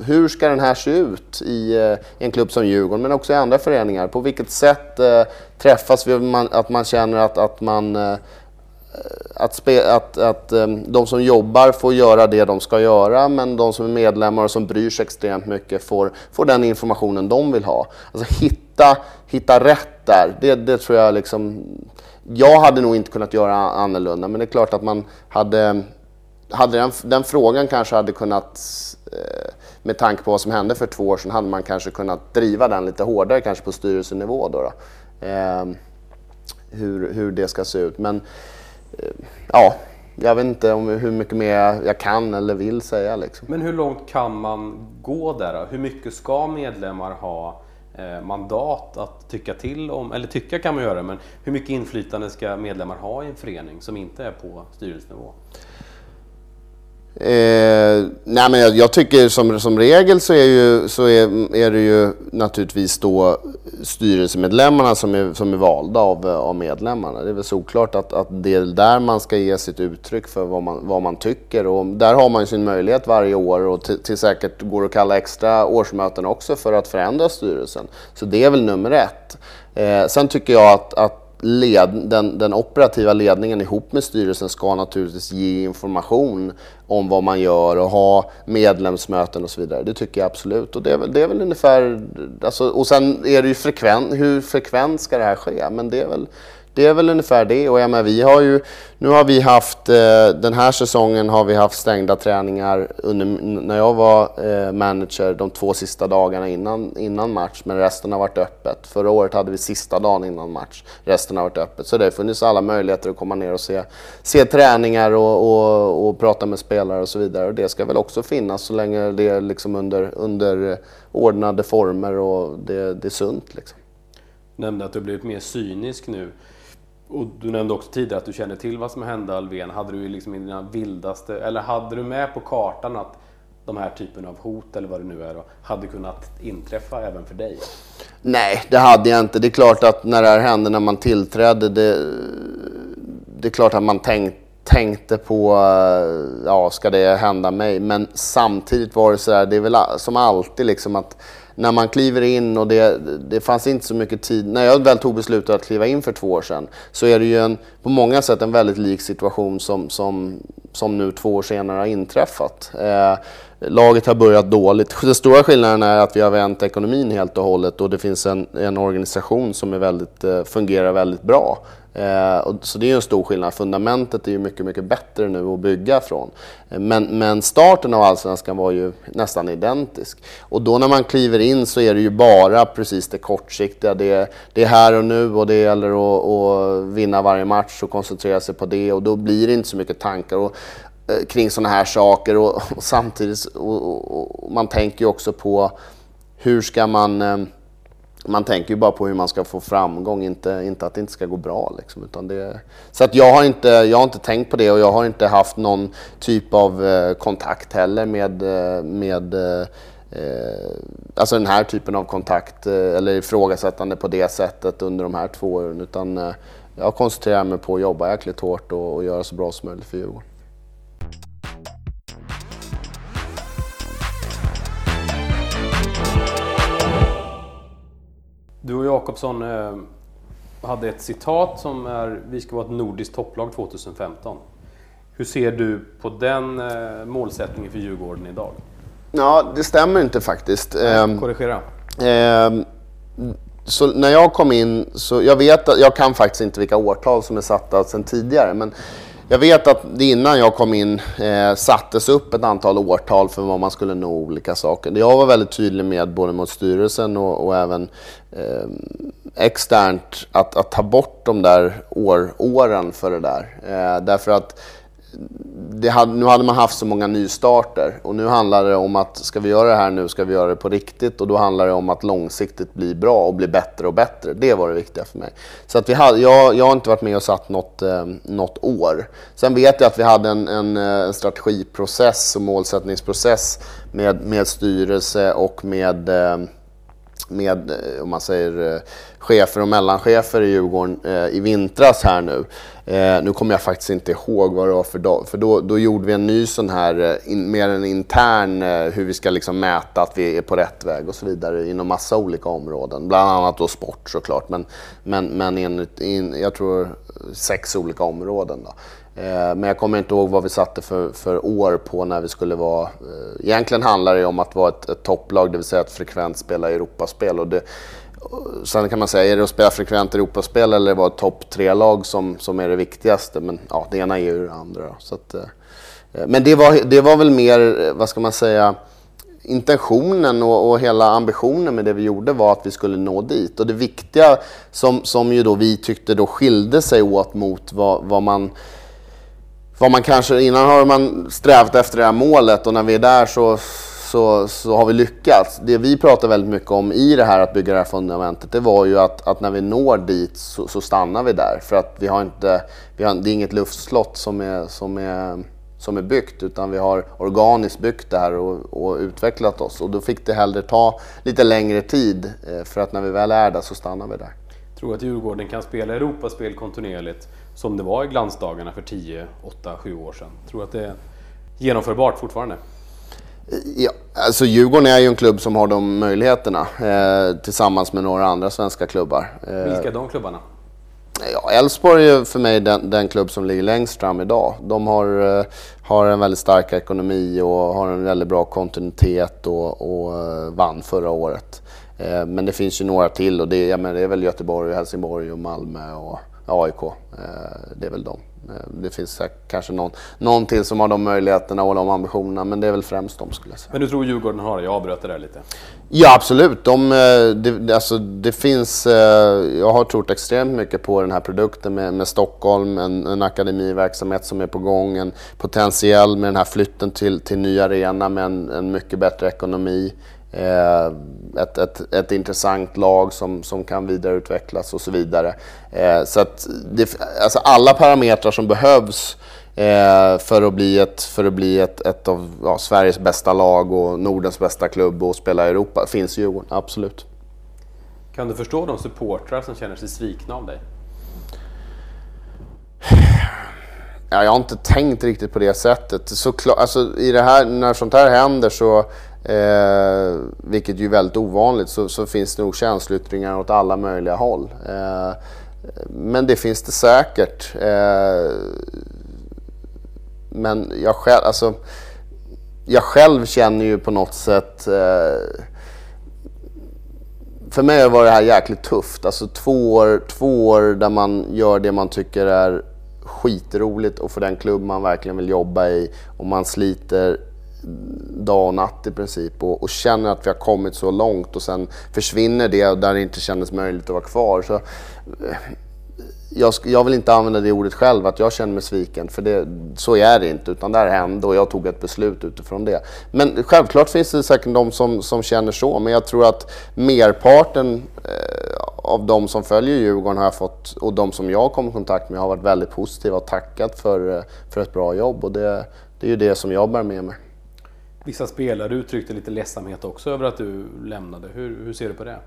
hur ska den här se ut i, i en klubb som Djurgården, men också i andra föreningar. På vilket sätt eh, träffas vi, man, att man känner att, att man eh, att, spe, att, att um, de som jobbar får göra det de ska göra, men de som är medlemmar och som bryr sig extremt mycket får, får den informationen de vill ha. Alltså hitta, hitta rätt där, det, det tror jag liksom... Jag hade nog inte kunnat göra annorlunda, men det är klart att man hade... hade den, den frågan kanske hade kunnat... Eh, med tanke på vad som hände för två år sedan hade man kanske kunnat driva den lite hårdare, kanske på styrelsenivå. Då, då. Ehm, hur, hur det ska se ut. Men eh, ja, jag vet inte om hur mycket mer jag kan eller vill säga. Liksom. Men hur långt kan man gå där då? Hur mycket ska medlemmar ha Eh, mandat att tycka till om? Eller tycka kan man göra, men hur mycket inflytande ska medlemmar ha i en förening som inte är på styrelsenivå? Eh, nej men jag, jag, tycker som, som regel så, är, ju, så är, är det ju naturligtvis då styrelsemedlemmarna som är, som är valda av, av medlemmarna. Det är väl såklart att, att det är där man ska ge sitt uttryck för vad man, vad man tycker. Och där har man ju sin möjlighet varje år och till, till säkert går att kalla extra årsmöten också för att förändra styrelsen. Så det är väl nummer ett. Eh, sen tycker jag att, att led, den, den, operativa ledningen ihop med styrelsen ska naturligtvis ge information om vad man gör och ha medlemsmöten och så vidare. Det tycker jag absolut. Och det är väl, det är väl ungefär... Alltså, och sen är det ju frekvent, hur frekvent ska det här ske? Men det är väl det är väl ungefär det. Och jag menar, vi har ju, nu har vi haft, eh, den här säsongen har vi haft stängda träningar under, när jag var eh, manager de två sista dagarna innan, innan match, men resten har varit öppet. Förra året hade vi sista dagen innan match, resten har varit öppet. Så det har funnits alla möjligheter att komma ner och se, se träningar och, och, och prata med spelare och så vidare. Och det ska väl också finnas så länge det är liksom under, under ordnade former och det, det är sunt. Liksom. Du nämnde att du blivit mer cynisk nu. Och du nämnde också tidigare att du kände till vad som hände Alvén. Hade du liksom i dina vildaste, eller hade du med på kartan att de här typen av hot eller vad det nu är då, hade kunnat inträffa även för dig? Nej, det hade jag inte. Det är klart att när det här hände när man tillträdde, det, det är klart att man tänkt, tänkte på, eh, ja, ska det hända mig? Men samtidigt var det så här, det är väl som alltid liksom att när man kliver in och det, det fanns inte så mycket tid. När jag väl tog beslutet att kliva in för två år sedan så är det ju en, på många sätt en väldigt lik situation som, som, som nu två år senare har inträffat. Eh, laget har börjat dåligt. Den stora skillnaden är att vi har vänt ekonomin helt och hållet och det finns en, en organisation som är väldigt, eh, fungerar väldigt bra. Eh, och, så det är en stor skillnad. Fundamentet är ju mycket, mycket bättre nu att bygga från. Eh, men, men starten av Allsvenskan var ju nästan identisk. Och då när man kliver in så är det ju bara precis det kortsiktiga. Det, det är här och nu och det gäller att, att vinna varje match och koncentrera sig på det. Och då blir det inte så mycket tankar. Och, eh, kring sådana här saker och, och samtidigt och, och, man tänker ju också på hur ska man eh, man tänker ju bara på hur man ska få framgång, inte, inte att det inte ska gå bra. Liksom, utan det, så att jag, har inte, jag har inte tänkt på det och jag har inte haft någon typ av eh, kontakt heller med, eh, med eh, eh, alltså den här typen av kontakt eh, eller ifrågasättande på det sättet under de här två åren. Utan eh, jag koncentrerar mig på att jobba jäkligt hårt och, och göra så bra som möjligt för Djurgården. Du och Jakobsson eh, hade ett citat som är Vi ska vara ett nordiskt topplag 2015. Hur ser du på den eh, målsättningen för Djurgården idag? Ja, det stämmer inte faktiskt. Eh, korrigera. Eh, så när jag kom in, så jag vet att, jag kan faktiskt inte vilka årtal som är satta sedan tidigare, men jag vet att innan jag kom in eh, sattes upp ett antal årtal för vad man skulle nå olika saker. Jag var väldigt tydlig med, både mot styrelsen och, och även eh, externt, att, att, ta bort de där år, åren för det där. Eh, därför att hade, nu hade man haft så många nystarter och nu handlar det om att ska vi göra det här nu ska vi göra det på riktigt och då handlar det om att långsiktigt bli bra och bli bättre och bättre. Det var det viktiga för mig. Så att vi hade, jag, jag har inte varit med och satt något, eh, något år. Sen vet jag att vi hade en, en, en strategiprocess och målsättningsprocess med, med styrelse och med eh, med, eh, om man säger, eh, chefer och mellanchefer i Djurgården eh, i vintras här nu. Eh, nu kommer jag faktiskt inte ihåg vad det var för dag, för då, då gjorde vi en ny sån här, in, mer en intern, hur vi ska liksom mäta att vi är på rätt väg och så vidare inom massa olika områden. Bland annat då sport såklart, men, men, men in, in, jag tror sex olika områden. Då. Eh, men jag kommer inte ihåg vad vi satte för, för år på när vi skulle vara... Eh, egentligen handlar det om att vara ett, ett topplag, det vill säga att frekvent spela Europaspel. Och det, sen kan man säga, är det att spela frekvent Europaspel eller att vara ett topp tre-lag som, som är det viktigaste? Men ja, det ena är ju det andra. Så att, eh, eh, men det var, det var väl mer, eh, vad ska man säga, intentionen och, och, hela ambitionen med det vi gjorde var att vi skulle nå dit. Och det viktiga som, som ju då vi tyckte då skilde sig åt mot vad, vad man vad man kanske, innan har man strävat efter det här målet och när vi är där så, så, så har vi lyckats. Det vi pratar väldigt mycket om i det här att bygga det här fundamentet, det var ju att, att när vi når dit så, så, stannar vi där. För att vi har inte, vi har, det är inget luftslott som är, som är, som är byggt, utan vi har organiskt byggt det här och, och utvecklat oss. Och då fick det hellre ta lite längre tid, eh, för att när vi väl är där så stannar vi där. Jag tror att Djurgården kan spela Europaspel kontinuerligt som det var i glansdagarna för 10, 8, 7 år sedan. Tror du att det är genomförbart fortfarande? Ja, alltså Djurgården är ju en klubb som har de möjligheterna eh, tillsammans med några andra svenska klubbar. Eh, Vilka är de klubbarna? Ja, Elfsborg är för mig den, den, klubb som ligger längst fram idag. De har, eh, har en väldigt stark ekonomi och har en väldigt bra kontinuitet och, och eh, vann förra året. Eh, men det finns ju några till och det, ja, men det är väl Göteborg, Helsingborg och Malmö och AIK. Eh, det är väl de. Eh, det finns kanske någon, någon till som har de möjligheterna och de ambitionerna, men det är väl främst de skulle jag säga. Men du tror Djurgården har det? Jag avbröt det där lite. Ja, absolut. De, det, alltså, det finns, jag har trott extremt mycket på den här produkten med, med Stockholm, en, en akademiverksamhet som är på gång, en potentiell med den här flytten till, till ny arena med en, en mycket bättre ekonomi. Eh, ett, ett, ett intressant lag som, som kan vidareutvecklas och så vidare. Eh, så att det, alltså alla parametrar som behövs eh, för att bli ett, för att bli ett, ett av ja, Sveriges bästa lag och Nordens bästa klubb och spela i Europa finns i Djurgården, absolut. Kan du förstå de supportrar som känner sig svikna av dig? Ja, jag har inte tänkt riktigt på det sättet. Såklart, alltså, i det här, när sånt här händer så, eh, vilket ju är väldigt ovanligt, så, så, finns det nog känsloyttringar åt alla möjliga håll. Eh, men det finns det säkert. Eh, men jag själv, alltså, jag själv känner ju på något sätt eh, för mig var det här jäkligt tufft. Alltså två år, två år där man gör det man tycker är skitroligt och för den klubb man verkligen vill jobba i och man sliter dag och natt i princip och, och, känner att vi har kommit så långt och sen försvinner det där det inte kändes möjligt att vara kvar. Så, eh, jag, jag, vill inte använda det ordet själv, att jag känner mig sviken, för det, så är det inte. Utan det här hände och jag tog ett beslut utifrån det. Men självklart finns det säkert de som, som känner så, men jag tror att merparten eh, av de som följer Djurgården har jag fått, och de som jag kom i kontakt med har varit väldigt positiva och tackat för, eh, för ett bra jobb. Och det, det är ju det som jag bär med mig. Vissa spelare uttryckte lite ledsamhet också över att du lämnade. Hur, hur ser du på det?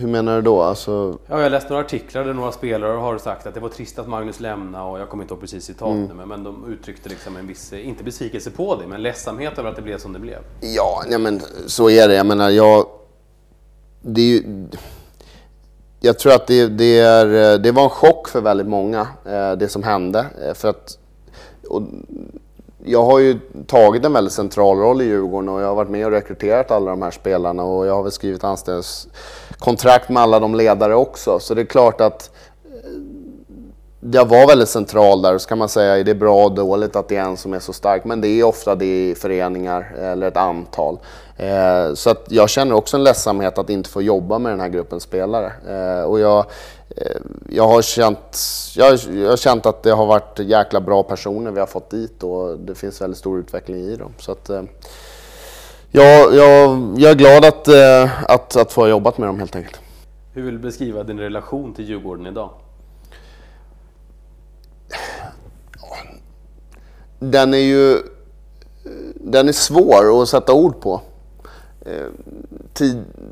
Hur menar du då? Alltså... Ja, jag läste några artiklar där några spelare har sagt att det var trist att Magnus lämnade och jag kommer inte ihåg precis citatet mm. men de uttryckte liksom en viss, inte besvikelse på det, men ledsamhet över att det blev som det blev. Ja, nej, men så är det. Jag menar, jag... Det är ju... Jag tror att det, det, är, det var en chock för väldigt många, eh, det som hände. Eh, för att, och jag har ju tagit en väldigt central roll i Djurgården och jag har varit med och rekryterat alla de här spelarna och jag har väl skrivit anställningskontrakt med alla de ledare också. Så det är klart att jag var väldigt central där och så kan man säga är det bra och dåligt att det är en som är så stark. Men det är ofta det i föreningar eller ett antal. Eh, så att jag känner också en ledsamhet att inte få jobba med den här gruppen spelare. Eh, och jag, Eh, jag har, känt, jag, jag har känt att det har varit jäkla bra personer vi har fått dit och det finns väldigt stor utveckling i dem. Så att, eh, jag, jag, jag är glad att, eh, att, att få ha jobbat med dem helt enkelt. Hur vill du beskriva din relation till Djurgården idag? Den är ju den är svår att sätta ord på. Eh,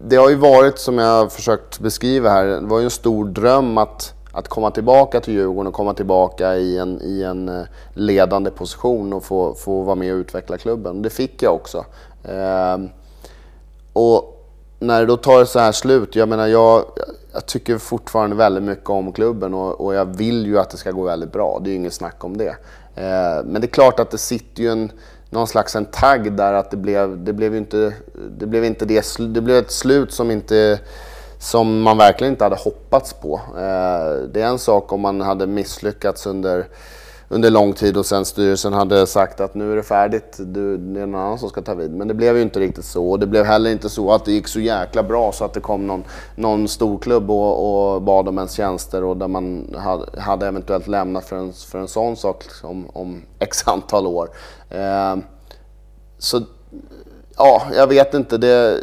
det har ju varit, som jag försökt beskriva här, det var ju en stor dröm att, att komma tillbaka till Djurgården och komma tillbaka i en, i en eh, ledande position och få, få vara med och utveckla klubben. Det fick jag också. Ehm, och när det då tar så här slut, jag menar jag, jag tycker fortfarande väldigt mycket om klubben och, och, jag vill ju att det ska gå väldigt bra. Det är ju inget snack om det. Eh, men det är klart att det sitter ju en någon slags en tagg där att det blev, det blev inte, det blev inte det, det blev ett slut som inte som man verkligen inte hade hoppats på. Eh, det är en sak om man hade misslyckats under, under lång tid och sen styrelsen hade sagt att nu är det färdigt, du, det är någon annan som ska ta vid. Men det blev ju inte riktigt så och det blev heller inte så att det gick så jäkla bra så att det kom någon, någon storklubb och, och bad om ens tjänster och där man hade, hade eventuellt lämnat för en, för en sån sak liksom, om [laughs] x antal år. Eh, så ja, jag vet inte. Det,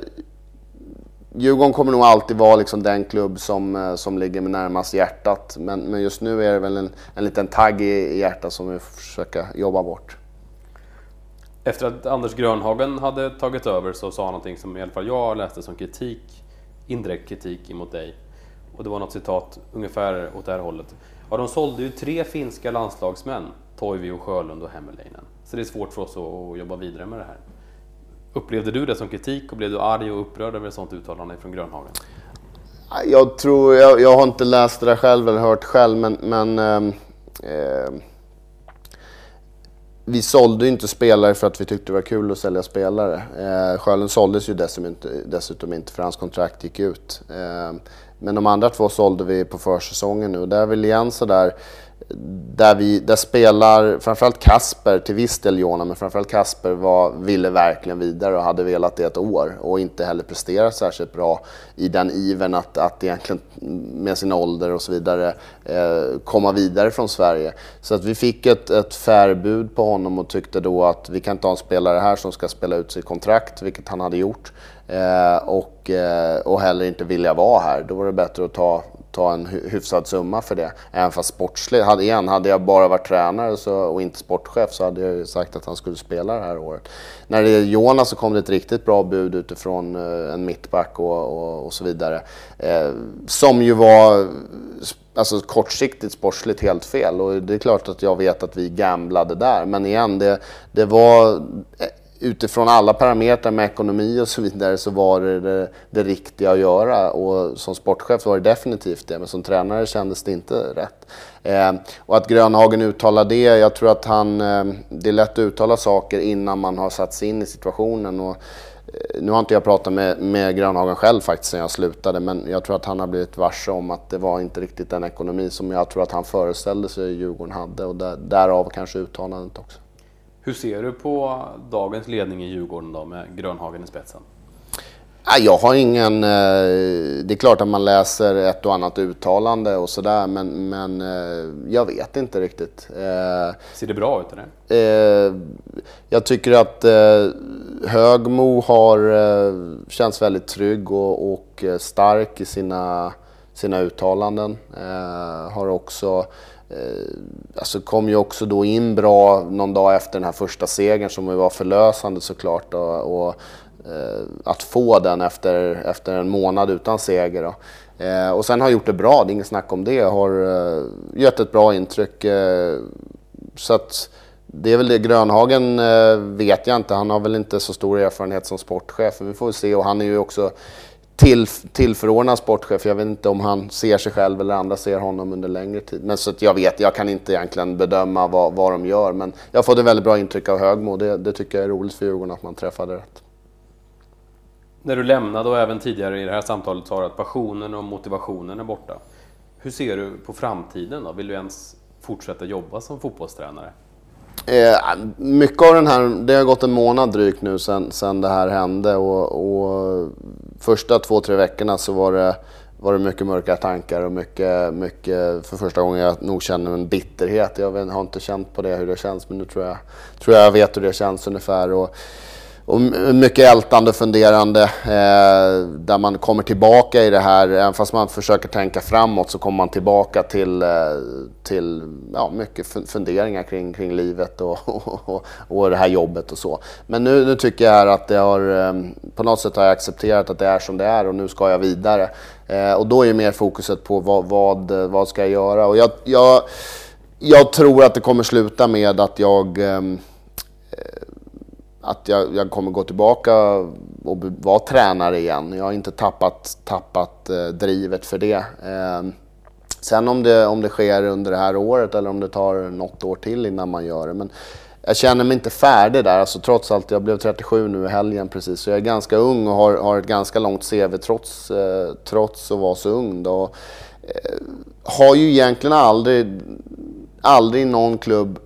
Djurgården kommer nog alltid vara liksom den klubb som, eh, som ligger närmast hjärtat. Men, men just nu är det väl en, en liten tagg i, i hjärtat som vi får försöka jobba bort. Efter att Anders Grönhagen hade tagit över så sa han någonting som i alla fall jag läste som kritik, indirekt kritik emot dig. Och det var något citat ungefär åt det här hållet. Ja, de sålde ju tre finska landslagsmän, Toivi Sjölund och Hämäläinen. Så det är svårt för oss att jobba vidare med det här. Upplevde du det som kritik och blev du arg och upprörd över ett sådant uttalande från Grönhagen? Jag tror, jag, jag har inte läst det där själv eller hört själv, men, men eh, eh, vi sålde ju inte spelare för att vi tyckte det var kul att sälja spelare. Eh, Sjölund såldes ju dessutom inte, dessutom inte för hans kontrakt gick ut. Eh, men de andra två sålde vi på försäsongen nu och det är väl igen sådär där, vi, där spelar framförallt Kasper, till viss del Jona, men framförallt Kasper var, ville verkligen vidare och hade velat det ett år och inte heller presterat särskilt bra i den iven att, att egentligen med sin ålder och så vidare eh, komma vidare från Sverige. Så att vi fick ett, ett färbud på honom och tyckte då att vi kan inte ha en spelare här som ska spela ut sitt kontrakt, vilket han hade gjort, eh, och, eh, och heller inte vilja vara här. Då var det bättre att ta ta en hyfsad summa för det. Även fast sportsligt, hade, igen, hade jag bara varit tränare så, och inte sportchef så hade jag ju sagt att han skulle spela det här året. När det gäller Jonas så kom det ett riktigt bra bud utifrån eh, en mittback och, och, och så vidare. Eh, som ju var alltså kortsiktigt sportsligt helt fel. Och det är klart att jag vet att vi gamblade där. Men igen, det, det var eh, utifrån alla parametrar med ekonomi och så vidare så var det, det det, riktiga att göra. Och som sportchef var det definitivt det, men som tränare kändes det inte rätt. Eh, och att Grönhagen uttalar det, jag tror att han, eh, det är lätt att uttala saker innan man har satt sig in i situationen. Och, eh, nu har inte jag pratat med, med Grönhagen själv faktiskt sen jag slutade, men jag tror att han har blivit varse om att det var inte riktigt den ekonomi som jag tror att han föreställde sig Djurgården hade och där, därav kanske uttalandet också. Hur ser du på dagens ledning i Djurgården då med Grönhagen i spetsen? Jag har ingen... Eh, det är klart att man läser ett och annat uttalande och sådär men, men eh, jag vet inte riktigt. Eh, ser det bra ut eller? Jag tycker att Högmo har känts väldigt trygg och, och stark i sina, sina uttalanden. Har också Eh, alltså kom ju också då in bra någon dag efter den här första segern som var förlösande såklart. Och, och eh, att få den efter, efter en månad utan seger. Då. Eh, och sen har gjort det bra, det är inget snack om det. Har eh, gett ett bra intryck. Eh, så att det är väl det. Grönhagen eh, vet jag inte, han har väl inte så stor erfarenhet som sportchef. Men Vi får väl se och han är ju också till, tillförordnad sportchef. Jag vet inte om han ser sig själv eller andra ser honom under längre tid. Men så att jag vet, jag kan inte egentligen bedöma vad, vad de gör. Men jag har fått ett väldigt bra intryck av Högmo. Det, det tycker jag är roligt för Djurgården att man träffade rätt. När du lämnade och även tidigare i det här samtalet sa du att passionen och motivationen är borta. Hur ser du på framtiden då? Vill du ens fortsätta jobba som fotbollstränare? Eh, mycket av den här, det har gått en månad drygt nu sen, sen det här hände och, och första två, tre veckorna så var det, var det mycket mörka tankar och mycket, mycket, för första gången jag nog känner en bitterhet. Jag har inte känt på det hur det känns men nu tror jag, tror jag vet hur det känns ungefär. Och, och mycket ältande och funderande eh, där man kommer tillbaka i det här. Även fast man försöker tänka framåt så kommer man tillbaka till, eh, till ja, mycket funderingar kring, kring livet [laughs] och, och, och, det här jobbet och så. Men nu, nu tycker jag att det har, eh, på något sätt har jag accepterat att det är som det är och nu ska jag vidare. Eh, och då är mer fokuset på vad, vad, vad ska jag göra. Och jag, jag, jag tror att det kommer sluta med att jag eh, att jag, jag, kommer gå tillbaka och vara tränare igen. Jag har inte tappat, tappat eh, drivet för det. Eh, sen om det, om det sker under det här året eller om det tar något år till innan man gör det. Men jag känner mig inte färdig där. Alltså, trots allt, jag blev 37 nu i helgen precis, så jag är ganska ung och har, har ett ganska långt CV trots, eh, trots att vara så ung. Då. Eh, har ju egentligen aldrig, aldrig någon klubb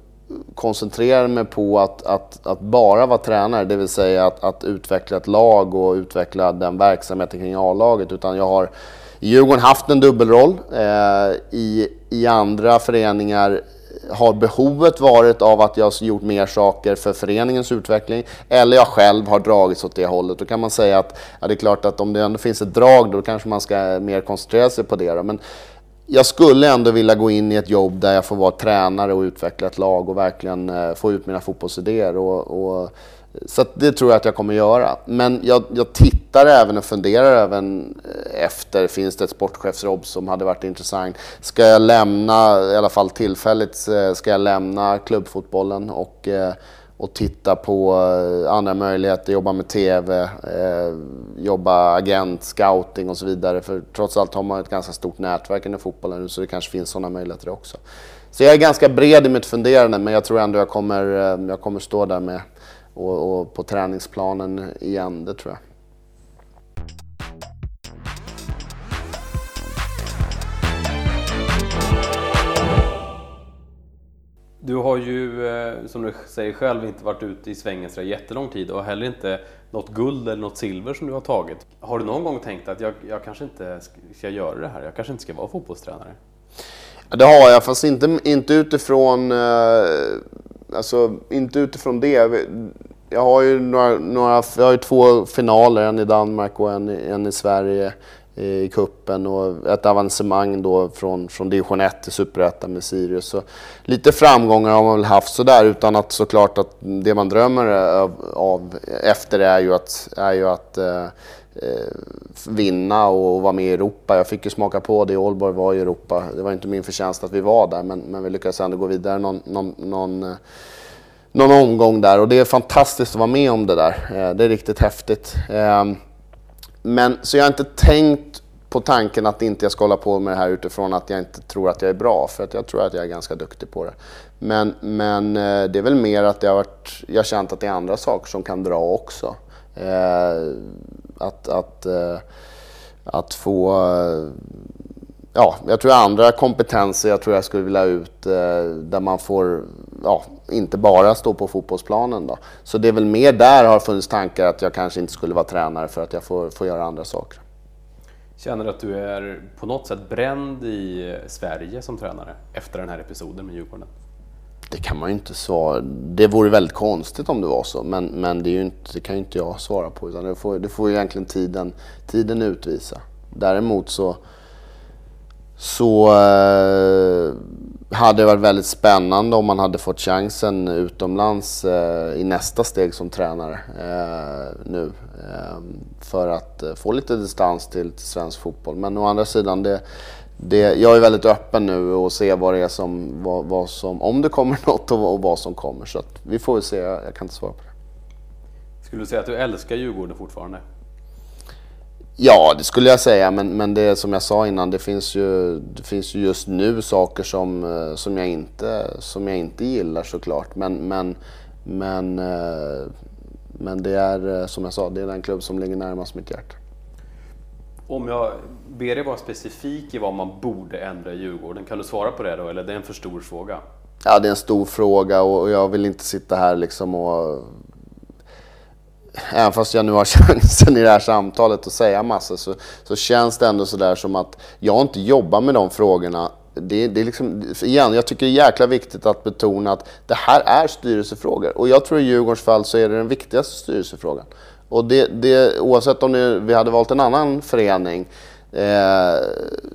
koncentrerar mig på att, att, att, bara vara tränare, det vill säga att, att utveckla ett lag och utveckla den verksamheten kring A-laget. Utan jag har i Djurgården haft en dubbelroll. Eh, i, I andra föreningar har behovet varit av att jag gjort mer saker för föreningens utveckling eller jag själv har dragits åt det hållet. Då kan man säga att ja, det är klart att om det ändå finns ett drag då kanske man ska mer koncentrera sig på det. Då. Men jag skulle ändå vilja gå in i ett jobb där jag får vara tränare och utveckla ett lag och verkligen eh, få ut mina fotbollsidéer. Och, och, så det tror jag att jag kommer göra. Men jag, jag tittar även och funderar även eh, efter, finns det ett sportchefsjobb som hade varit intressant? Ska jag lämna, i alla fall tillfälligt, eh, ska jag lämna klubbfotbollen och och titta på eh, andra möjligheter, jobba med TV, eh, jobba agent, scouting och så vidare. För trots allt har man ett ganska stort nätverk inom fotbollen nu så det kanske finns sådana möjligheter också. Så jag är ganska bred i mitt funderande men jag tror ändå jag kommer, eh, jag kommer stå där med och, och på träningsplanen igen, det tror jag. Du har ju, eh, som du säger själv, inte varit ute i svängen så jättelång tid och heller inte något guld eller något silver som du har tagit. Har du någon gång tänkt att jag, jag kanske inte ska göra det här, jag kanske inte ska vara fotbollstränare? Ja Det har jag, fast inte, inte utifrån eh, alltså, inte utifrån det. Jag har ju, några, några, jag har ju två finaler, en i Danmark och en, en i Sverige i kuppen och ett avancemang då från, från division 1 till superettan med Sirius. Så lite framgångar har man väl haft sådär utan att såklart att det man drömmer av, av efter är ju att, är ju att eh, eh vinna och vara med i Europa. Jag fick ju smaka på det, Aalborg var i Europa. Det var inte min förtjänst att vi var där men, men vi lyckades ändå gå vidare någon, någon, någon eh, någon omgång där och det är fantastiskt att vara med om det där. Eh, det är riktigt häftigt. Ehm, men så jag har inte tänkt på tanken att inte jag ska hålla på med det här utifrån att jag inte tror att jag är bra, för att jag tror att jag är ganska duktig på det. Men, men eh, det är väl mer att jag har, varit, jag har känt att det är andra saker som kan dra också. Eh, att, att, eh, att få eh, ja, jag tror andra kompetenser jag tror jag skulle vilja ut eh, där man får, ja, inte bara stå på fotbollsplanen då. Så det är väl mer där har funnits tankar att jag kanske inte skulle vara tränare för att jag får, får göra andra saker. Känner du att du är på något sätt bränd i Sverige som tränare efter den här episoden med Djurgården? Det kan man ju inte svara. Det vore väldigt konstigt om det var så, men, men det, är inte, det kan ju inte jag svara på. Utan det, får, det får ju egentligen tiden, tiden utvisa. Däremot så så eh, hade det varit väldigt spännande om man hade fått chansen utomlands eh, i nästa steg som tränare eh, nu. Eh, för att eh, få lite distans till, till svensk fotboll. Men å andra sidan, det, det, jag är väldigt öppen nu och ser vad det är som, vad, vad som om det kommer [laughs] något och, och vad som kommer. Så vi får väl se, jag, jag kan inte svara på det. Skulle du säga att du älskar Djurgården fortfarande? Ja, det skulle jag säga, men, men det som jag sa innan, det finns ju, det finns ju just nu saker som, eh, som, jag inte, som jag inte gillar såklart. Men, men, men, eh, men det är eh, som jag sa, det är den klubb som ligger närmast mitt hjärta. Om jag ber dig vara specifik i vad man borde ändra i Djurgården, kan du svara på det då, eller är det en för stor fråga? Ja, det är en stor fråga och jag vill inte sitta här liksom och även fast jag nu har [laughs] chansen i det här samtalet att säga massor så, så känns det ändå sådär som att jag inte jobbar med de frågorna. Det, det är liksom, igen, jag tycker det är jäkla viktigt att betona att det här är styrelsefrågor. Och jag tror i Djurgårdens fall så är det den viktigaste styrelsefrågan. Och det, det, oavsett om det, vi hade valt en annan förening eh,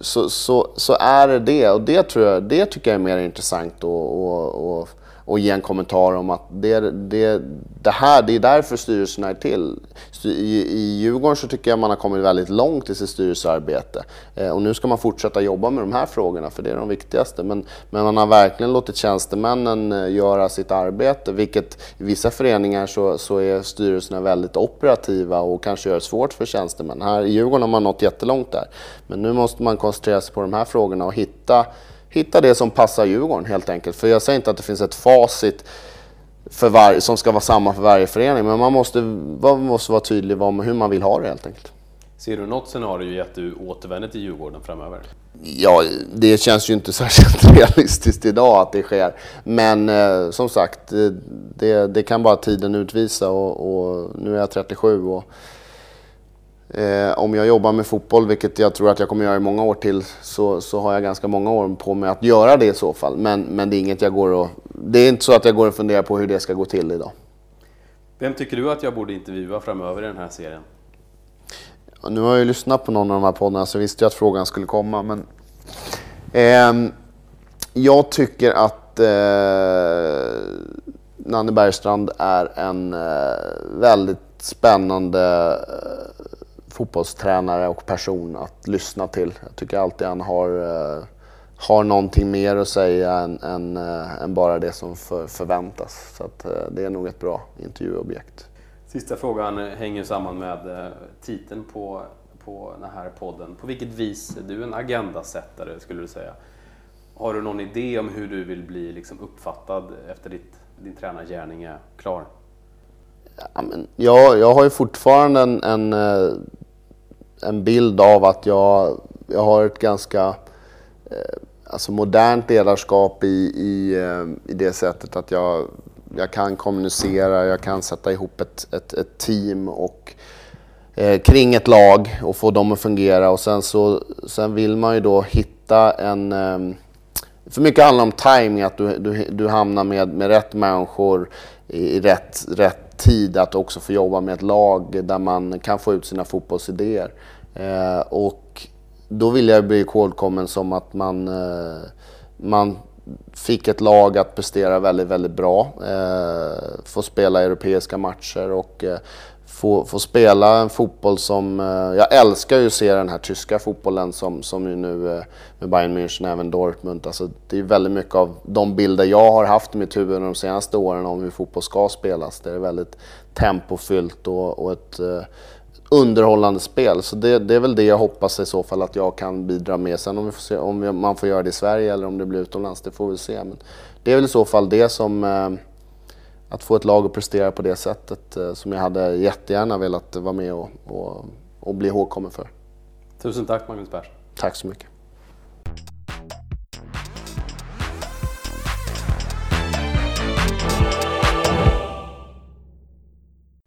så, så, så, är det det. Och det, tror jag, det tycker jag är mer intressant att och, ge en kommentar om att det, det, det här, det är därför styrelserna är till. I, I Djurgården så tycker jag man har kommit väldigt långt i sitt styrelsearbete. Eh, och nu ska man fortsätta jobba med de här frågorna, för det är de viktigaste. Men, men man har verkligen låtit tjänstemännen eh, göra sitt arbete, vilket i vissa föreningar så, så är styrelserna väldigt operativa och kanske gör det svårt för tjänstemän. Här i Djurgården har man nått jättelångt där. Men nu måste man koncentrera sig på de här frågorna och hitta hitta det som passar Djurgården helt enkelt. För jag säger inte att det finns ett facit för var, som ska vara samma för varje förening, men man måste, man måste vara tydlig om hur man vill ha det helt enkelt. Ser du något scenario i att du återvänder till Djurgården framöver? Ja, det känns ju inte [laughs] särskilt realistiskt idag att det sker. Men eh, som sagt, det, det, kan bara tiden utvisa och, och nu är jag 37 och Eh, om jag jobbar med fotboll, vilket jag tror att jag kommer göra i många år till, så, så har jag ganska många år på mig att göra det i så fall. Men, men det är inget jag går och... Det är inte så att jag går och funderar på hur det ska gå till idag. Vem tycker du att jag borde intervjua framöver i den här serien? Ja, nu har jag ju lyssnat på någon av de här poddarna så visste jag att frågan skulle komma. Men, eh, jag tycker att eh, Nanne Bergstrand är en eh, väldigt spännande eh, fotbollstränare och person att lyssna till. Jag tycker alltid han har, uh, har någonting mer att säga än, än, uh, än bara det som för, förväntas. Så att, uh, det är nog ett bra intervjuobjekt. Sista frågan hänger samman med titeln på, på den här podden. På vilket vis är du en agendasättare skulle du säga? Har du någon idé om hur du vill bli liksom uppfattad efter ditt, din tränargärning är klar? Ja, men jag, jag har ju fortfarande en, en en bild av att jag, jag har ett ganska eh, alltså modernt ledarskap i, i, eh, i det sättet att jag, jag kan kommunicera, jag kan sätta ihop ett, ett, ett team och eh, kring ett lag och få dem att fungera och sen så sen vill man ju då hitta en eh, för mycket handlar om timing, att du, du, du hamnar med, med rätt människor i, i rätt, rätt tid att också få jobba med ett lag där man kan få ut sina fotbollsidéer. Eh, och då vill jag bli ihågkommen som att man, eh, man fick ett lag att prestera väldigt, väldigt bra. Eh, få spela europeiska matcher och eh, få, få spela en fotboll som... Eh, jag älskar ju att se den här tyska fotbollen som, som ju nu eh, med Bayern München, även Dortmund. Alltså, det är väldigt mycket av de bilder jag har haft i mitt huvud de senaste åren om hur fotboll ska spelas. Det är väldigt tempofyllt och, och ett eh, underhållande spel. Så det, det, är väl det jag hoppas i så fall att jag kan bidra med. Sen om, vi får se, om man får göra det i Sverige eller om det blir utomlands, det får vi se. Men det är väl i så fall det som... Eh, att få ett lag att prestera på det sättet eh, som jag hade jättegärna velat vara med och, och, och bli ihågkommen för. Tusen tack Magnus Persson. Tack så mycket.